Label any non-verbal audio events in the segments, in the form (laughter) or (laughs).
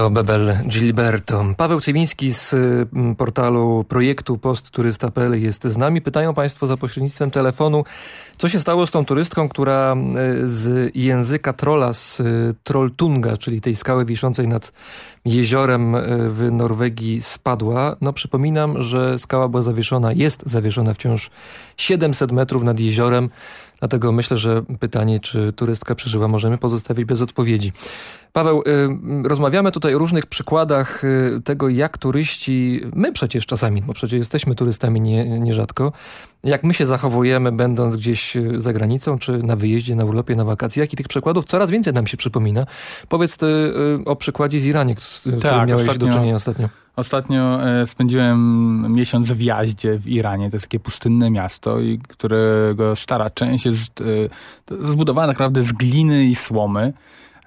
To Bebel Gilberto. Paweł Cywiński z mm, portalu projektu postturysta.pl jest z nami. Pytają Państwo za pośrednictwem telefonu, co się stało z tą turystką, która e, z języka trolla z e, Trolltunga, czyli tej skały wiszącej nad jeziorem e, w Norwegii spadła. No przypominam, że skała była zawieszona, jest zawieszona wciąż 700 metrów nad jeziorem. Dlatego myślę, że pytanie, czy turystka przeżyła, możemy pozostawić bez odpowiedzi. Paweł, y, rozmawiamy tutaj o różnych przykładach y, tego, jak turyści, my przecież czasami, bo przecież jesteśmy turystami nie, nierzadko, jak my się zachowujemy, będąc gdzieś y, za granicą, czy na wyjeździe, na urlopie, na wakacjach. I tych przykładów coraz więcej nam się przypomina. Powiedz ty, o przykładzie z Iranie, który tak, miałeś ostatnio, do czynienia ostatnio. Ostatnio e, spędziłem miesiąc w Jaździe w Iranie. To jest takie pustynne miasto, którego stara część jest e, zbudowana tak naprawdę z gliny i słomy.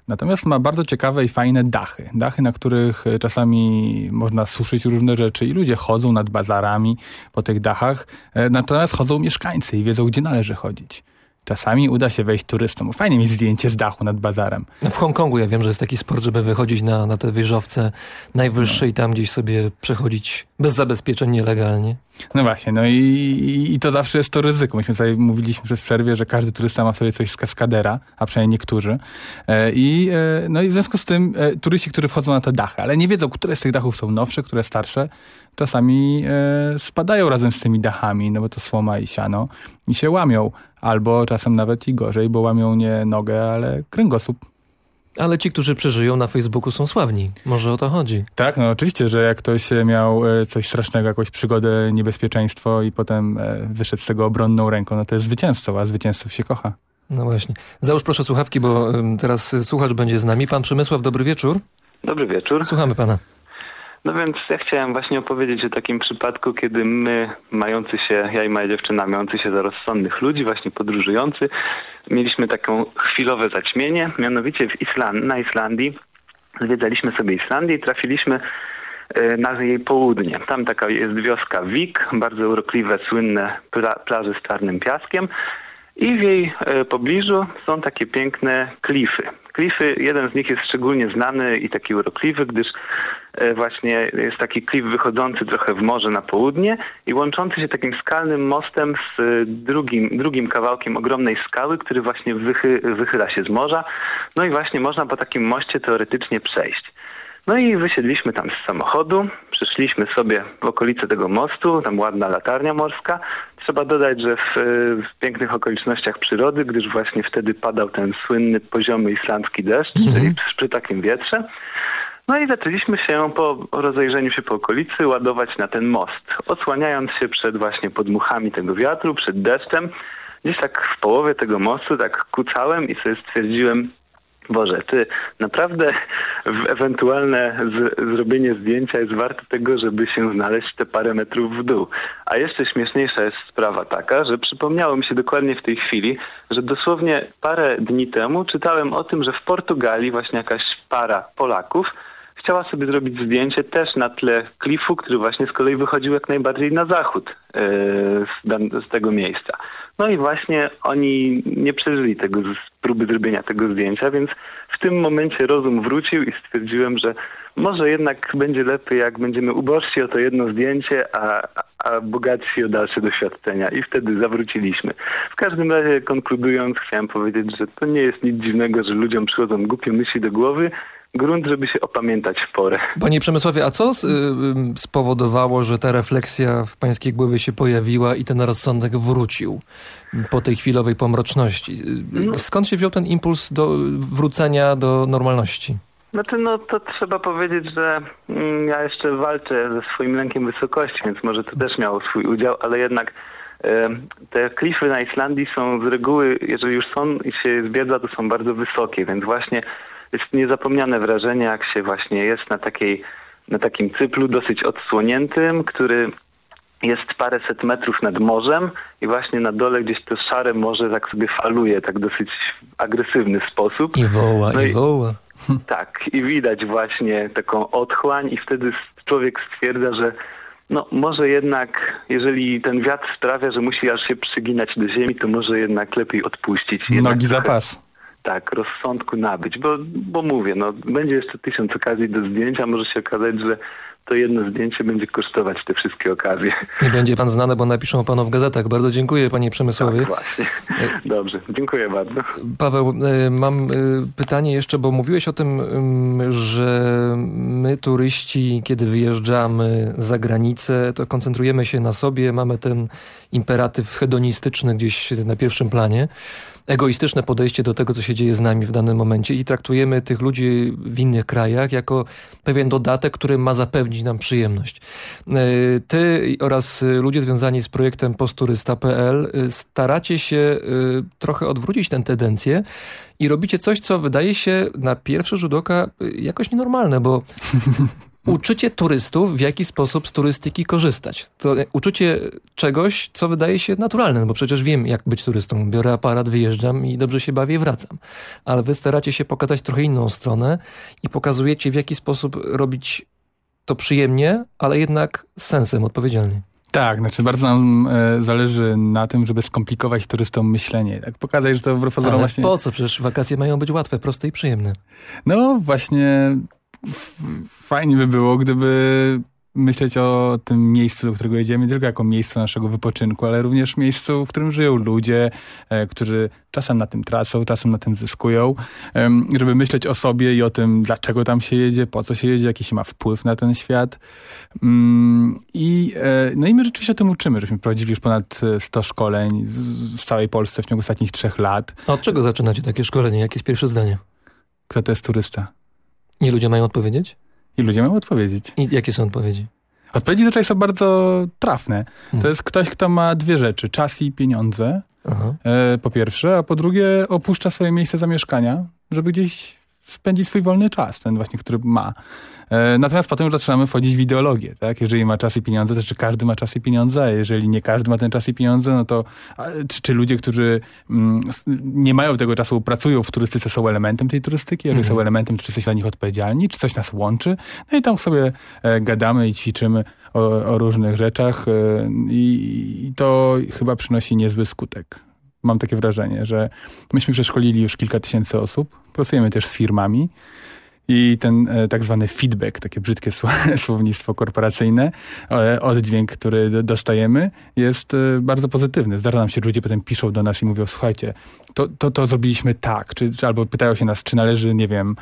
Natomiast ma bardzo ciekawe i fajne dachy. Dachy, na których e, czasami można suszyć różne rzeczy i ludzie chodzą nad bazarami po tych dachach. Natomiast chodzą mieszkańcy i wiedzą, gdzie należy chodzić. Czasami uda się wejść turystom. Fajnie mieć zdjęcie z dachu nad bazarem. No w Hongkongu ja wiem, że jest taki sport, żeby wychodzić na, na te wieżowce najwyższe no. i tam gdzieś sobie przechodzić bez zabezpieczeń nielegalnie. No właśnie, no i, i, to zawsze jest to ryzyko. Myśmy tutaj mówiliśmy przez przerwie, że każdy turysta ma sobie coś z kaskadera, a przynajmniej niektórzy. E, I, e, no i w związku z tym e, turyści, którzy wchodzą na te dachy, ale nie wiedzą, które z tych dachów są nowsze, które starsze, czasami spadają razem z tymi dachami, no bo to słoma i siano i się łamią. Albo czasem nawet i gorzej, bo łamią nie nogę, ale kręgosłup. Ale ci, którzy przeżyją na Facebooku są sławni. Może o to chodzi. Tak, no oczywiście, że jak ktoś miał e, coś strasznego, jakąś przygodę, niebezpieczeństwo i potem e, wyszedł z tego obronną ręką, no to jest zwycięzcą, a zwycięzców się kocha. No właśnie. Załóż proszę słuchawki, bo teraz słuchacz będzie z nami. Pan Przemysław, dobry wieczór. Dobry wieczór. Słuchamy pana. No więc ja chciałem właśnie opowiedzieć o takim przypadku, kiedy my, mający się, ja i moja dziewczyna, mający się za rozsądnych ludzi, właśnie podróżujący, mieliśmy taką chwilowe zaćmienie, mianowicie w Island na Islandii zwiedzaliśmy sobie Islandię i trafiliśmy e, na jej południe. Tam taka jest wioska Wik, bardzo urokliwe, słynne pla plaże z czarnym piaskiem i w jej e, pobliżu są takie piękne klify. Klify, jeden z nich jest szczególnie znany i taki urokliwy, gdyż e, właśnie jest taki klif wychodzący trochę w morze na południe i łączący się takim skalnym mostem z drugim, drugim kawałkiem ogromnej skały, który właśnie wychy, wychyla się z morza. No i właśnie można po takim moście teoretycznie przejść. No i wysiedliśmy tam z samochodu, przyszliśmy sobie w okolice tego mostu, tam ładna latarnia morska. Trzeba dodać, że w, w pięknych okolicznościach przyrody, gdyż właśnie wtedy padał ten słynny poziomy islandzki deszcz, mm -hmm. czyli przy, przy takim wietrze. No i zaczęliśmy się po rozejrzeniu się po okolicy ładować na ten most, odsłaniając się przed właśnie podmuchami tego wiatru, przed deszczem. Gdzieś tak w połowie tego mostu tak kucałem i sobie stwierdziłem, Boże, ty naprawdę ewentualne z, zrobienie zdjęcia jest warte tego, żeby się znaleźć te parę metrów w dół. A jeszcze śmieszniejsza jest sprawa taka, że przypomniało mi się dokładnie w tej chwili, że dosłownie parę dni temu czytałem o tym, że w Portugalii właśnie jakaś para Polaków chciała sobie zrobić zdjęcie też na tle klifu, który właśnie z kolei wychodził jak najbardziej na zachód yy, z, z tego miejsca. No i właśnie oni nie przeżyli tego próby zrobienia tego zdjęcia, więc w tym momencie rozum wrócił i stwierdziłem, że może jednak będzie lepiej, jak będziemy ubożsi o to jedno zdjęcie, a, a bogatsi o dalsze doświadczenia. I wtedy zawróciliśmy. W każdym razie konkludując, chciałem powiedzieć, że to nie jest nic dziwnego, że ludziom przychodzą głupie myśli do głowy, grunt, żeby się opamiętać w porę. Panie Przemysławie, a co y, spowodowało, że ta refleksja w pańskiej głowie się pojawiła i ten rozsądek wrócił po tej chwilowej pomroczności? Y, no. Skąd się wziął ten impuls do wrócenia do normalności? Znaczy, no to trzeba powiedzieć, że mm, ja jeszcze walczę ze swoim lękiem wysokości, więc może to też miało swój udział, ale jednak te klify na Islandii są z reguły, jeżeli już są i się zwiedza, to są bardzo wysokie, więc właśnie jest niezapomniane wrażenie, jak się właśnie jest na takiej na takim cyplu dosyć odsłoniętym, który jest paręset metrów nad morzem i właśnie na dole gdzieś to szare morze tak sobie faluje, tak dosyć agresywny sposób. I woła, no i, i woła. (laughs) Tak, i widać właśnie taką otchłań i wtedy człowiek stwierdza, że no może jednak, jeżeli ten wiatr sprawia, że musi aż się przyginać do ziemi, to może jednak lepiej odpuścić. Jednak Nogi za pas. Tak, rozsądku nabyć, bo, bo mówię, no, będzie jeszcze tysiąc okazji do zdjęcia, może się okazać, że to jedno zdjęcie będzie kosztować te wszystkie okazje. Nie będzie pan znany, bo napiszą panu w gazetach. Bardzo dziękuję panie Przemysławie. Tak, właśnie. Dobrze, dziękuję bardzo. Paweł, e, mam e, pytanie jeszcze, bo mówiłeś o tym, że my turyści, kiedy wyjeżdżamy za granicę, to koncentrujemy się na sobie, mamy ten imperatyw hedonistyczny gdzieś na pierwszym planie egoistyczne podejście do tego, co się dzieje z nami w danym momencie i traktujemy tych ludzi w innych krajach jako pewien dodatek, który ma zapewnić nam przyjemność. E, ty oraz ludzie związani z projektem posturysta.pl e, staracie się e, trochę odwrócić tę tendencję i robicie coś, co wydaje się na pierwszy rzut oka jakoś nienormalne, bo (laughs) uczycie turystów, w jaki sposób z turystyki korzystać. To uczycie czegoś, co wydaje się naturalne, no bo przecież wiem, jak być turystą. Biorę aparat, wyjeżdżam i dobrze się bawię, wracam. Ale wy staracie się pokazać trochę inną stronę i pokazujecie, w jaki sposób robić to przyjemnie, ale jednak z sensem, odpowiedzialnie. Tak, znaczy bardzo nam e, zależy na tym, żeby skomplikować turystom myślenie. Tak pokazać, że to wbrew pozorom właśnie... po co? Przecież wakacje mają być łatwe, proste i przyjemne. No właśnie fajnie by było, gdyby myśleć o tym miejscu, do którego jedziemy, nie tylko jako miejscu naszego wypoczynku, ale również miejscu, w którym żyją ludzie, e, którzy czasem na tym tracą, czasem na tym zyskują, e, żeby myśleć o sobie i o tym, dlaczego tam się jedzie, po co się jedzie, jaki się ma wpływ na ten świat. Mm, I, e, no i my rzeczywiście o tym uczymy, żeśmy prowadzili już ponad 100 szkoleń w całej Polsce w ciągu ostatnich trzech lat. A od czego zaczynacie takie szkolenie? Jakie jest pierwsze zdanie? Kto to jest turysta? I ludzie mają odpowiedzieć? I ludzie mają odpowiedzieć. I jakie są odpowiedzi? Odpowiedzi zazwyczaj są bardzo trafne. Hmm. To jest ktoś, kto ma dwie rzeczy. Czas i pieniądze, e, po pierwsze, a po drugie opuszcza swoje miejsce zamieszkania, żeby gdzieś spędzić swój wolny czas, ten właśnie, który ma. E, natomiast potem już zaczynamy wchodzić w ideologię, tak? Jeżeli ma czas i pieniądze, to czy każdy ma czas i pieniądze, a jeżeli nie każdy ma ten czas i pieniądze, no to czy, czy ludzie, którzy mm, nie mają tego czasu, pracują w turystyce, są elementem tej turystyki, jeżeli mhm. są elementem, czy jesteśmy dla nich odpowiedzialni, czy coś nas łączy. No i tam sobie e, gadamy i ćwiczymy o, o różnych rzeczach e, i, i to chyba przynosi niezły skutek mam takie wrażenie, że myśmy przeszkolili już kilka tysięcy osób, pracujemy też z firmami i ten e, tak zwany feedback, takie brzydkie (laughs) słownictwo korporacyjne, e, oddźwięk, który dostajemy jest e, bardzo pozytywny. Zdarza nam się, że ludzie potem piszą do nas i mówią, słuchajcie, to, to, to zrobiliśmy tak, czy, czy, albo pytają się nas, czy należy, nie wiem,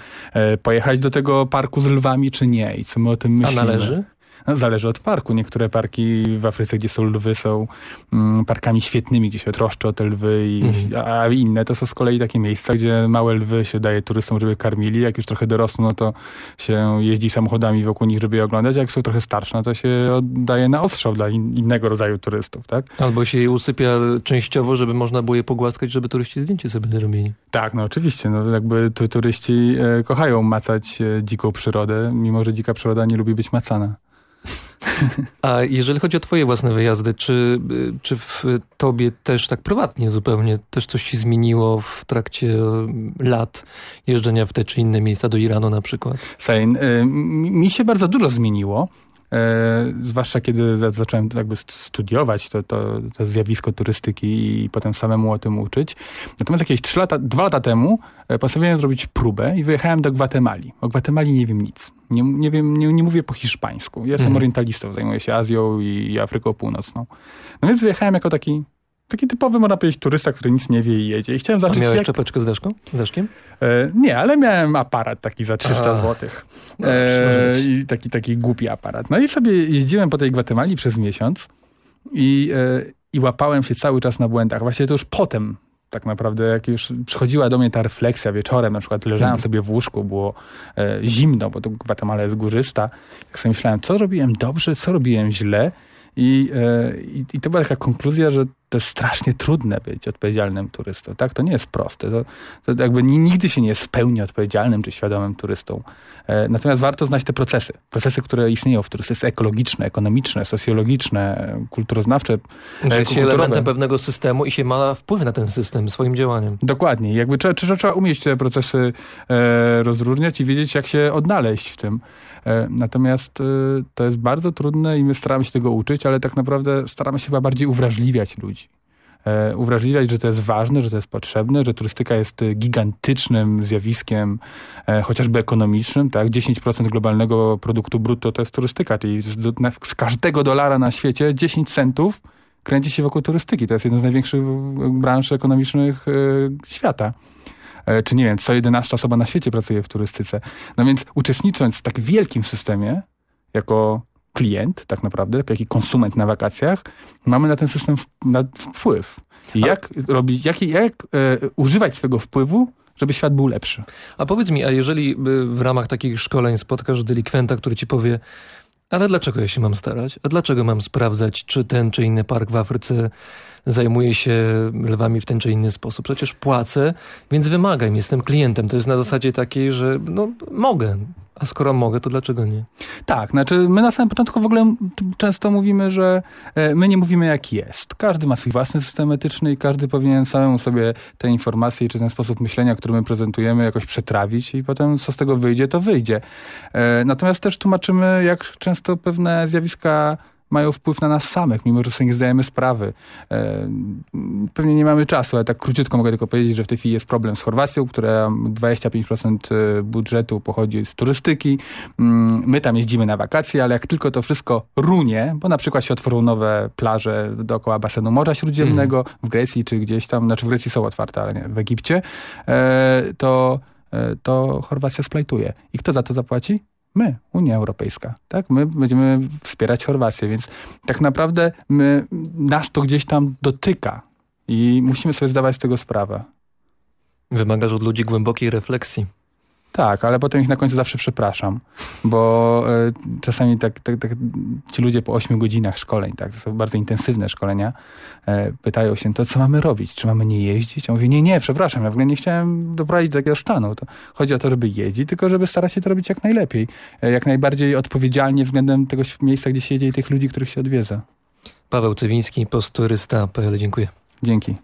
pojechać do tego parku z lwami, czy nie i co my o tym myślimy. A należy? No, zależy od parku. Niektóre parki w Afryce, gdzie są lwy, są mm, parkami świetnymi, gdzie się troszczy o te lwy, i, mhm. a inne to są z kolei takie miejsca, gdzie małe lwy się daje turystom, żeby karmili. Jak już trochę dorosną, no to się jeździ samochodami wokół nich, żeby je oglądać. Jak są trochę starsze, no to się oddaje na ostrzał dla in, innego rodzaju turystów, tak? Albo się je usypia częściowo, żeby można było je pogłaskać, żeby turyści zdjęcie sobie zrobili. Tak, no oczywiście. No, jakby tu, turyści e, kochają macać e, dziką przyrodę, mimo że dzika przyroda nie lubi być macana. A jeżeli chodzi o twoje własne wyjazdy, czy, czy w tobie też tak prywatnie zupełnie też coś się zmieniło w trakcie lat jeżdżenia w te czy inne miejsca, do Iranu na przykład? Sein, y, mi się bardzo dużo zmieniło. E, zwłaszcza kiedy zacząłem jakby studiować to, to, to zjawisko turystyki i potem samemu o tym uczyć. Natomiast jakieś trzy lata, dwa lata temu e, postanowiłem zrobić próbę i wyjechałem do Gwatemali. O Gwatemali nie wiem nic. Nie, nie, wiem, nie, nie mówię po hiszpańsku. Ja jestem mhm. orientalistą, zajmuję się Azją i Afryką Północną. No więc wyjechałem jako taki taki typowy, można powiedzieć, turysta, który nic nie wie i jedzie. I chciałem zacząć... A miałeś jak... czapeczkę z deszką? Z deszkiem? E, nie, ale miałem aparat taki za 300 zł. No, e, I taki, taki głupi aparat. No i sobie jeździłem po tej Gwatemali przez miesiąc i, e, i łapałem się cały czas na błędach. Właściwie to już potem tak naprawdę, jak już przychodziła do mnie ta refleksja wieczorem, na przykład leżałem mhm. sobie w łóżku, było e, zimno, bo to Gwatemala jest górzysta, jak sobie myślałem, co robiłem dobrze, co robiłem źle i, e, i, i to była taka konkluzja, że to jest strasznie trudne być odpowiedzialnym turystą, tak? To nie jest proste. To, to jakby nigdy się nie jest w pełni odpowiedzialnym czy świadomym turystą. E, natomiast warto znać te procesy. Procesy, które istnieją w turystyce ekologiczne, ekonomiczne, socjologiczne, kulturoznawcze. Że jest się elementem pewnego systemu i się ma wpływ na ten system swoim działaniem. Dokładnie. Jakby trzeba, trzeba umieć te procesy e, rozróżniać i wiedzieć, jak się odnaleźć w tym. E, natomiast e, to jest bardzo trudne i my staramy się tego uczyć, ale tak naprawdę staramy się chyba bardziej uwrażliwiać ludzi. E, uwrażliwiać, że to jest ważne, że to jest potrzebne, że turystyka jest gigantycznym zjawiskiem, e, chociażby ekonomicznym. Tak? 10% globalnego produktu brutto to jest turystyka, czyli z, każdego dolara na świecie 10 centów kręci się wokół turystyki. To jest jedna z największych branż ekonomicznych e, świata. E, czy nie wiem, co 11 osoba na świecie pracuje w turystyce. No więc uczestnicząc w tak wielkim systemie, jako klient tak naprawdę, jako konsument na wakacjach, mamy na ten system wpływ. Jak, Ale... robić, jak, jak e, używać swojego wpływu, żeby świat był lepszy. A powiedz mi, a jeżeli w ramach takich szkoleń spotkasz delikwenta, który ci powie, ale dlaczego ja się mam starać? A dlaczego mam sprawdzać, czy ten czy inny park w Afryce zajmuje się lwami w ten czy inny sposób? Przecież płacę, więc wymagam, jestem klientem. To jest na zasadzie takiej, że no, mogę. A skoro mogę, to dlaczego nie? Tak, znaczy my na samym początku w ogóle często mówimy, że e, my nie mówimy jak jest. Każdy ma swój własny system etyczny i każdy powinien samemu sobie te informacje czy ten sposób myślenia, który my prezentujemy, jakoś przetrawić i potem co z tego wyjdzie, to wyjdzie. E, natomiast też tłumaczymy, jak często pewne zjawiska mają wpływ na nas samych, mimo że sobie nie zdajemy sprawy. E, pewnie nie mamy czasu, ale tak króciutko mogę tylko powiedzieć, że w tej chwili jest problem z Chorwacją, która 25% e, budżetu pochodzi z turystyki. Mm, my tam jeździmy na wakacje, ale jak tylko to wszystko runie, bo na przykład się otworzą nowe plaże dookoła basenu Morza Śródziemnego mm. w Grecji czy gdzieś tam, znaczy w Grecji są otwarte, ale nie, w Egipcie, e, to to Chorwacja splajtuje. I kto za to zapłaci? My, Unia Europejska, tak? My będziemy wspierać Chorwację, więc tak naprawdę my, nas to gdzieś tam dotyka i musimy sobie zdawać z tego sprawę. Wymagasz od ludzi głębokiej refleksji. Tak, ale potem ich na końcu zawsze przepraszam, bo y, czasami tak, tak, tak, ci ludzie po 8 godzinach szkoleń, tak, to są bardzo intensywne szkolenia, y, pytają się, to co mamy robić? Czy mamy nie jeździć? Ja mówię, nie, nie, przepraszam, ja w ogóle nie chciałem doprowadzić do takiego stanu. To chodzi o to, żeby jeździć, tylko żeby starać się to robić jak najlepiej, y, jak najbardziej odpowiedzialnie względem tego miejsca, gdzie się jedzie i tych ludzi, których się odwiedza. Paweł Cewiński, posturysta.pl. Dziękuję. Dzięki.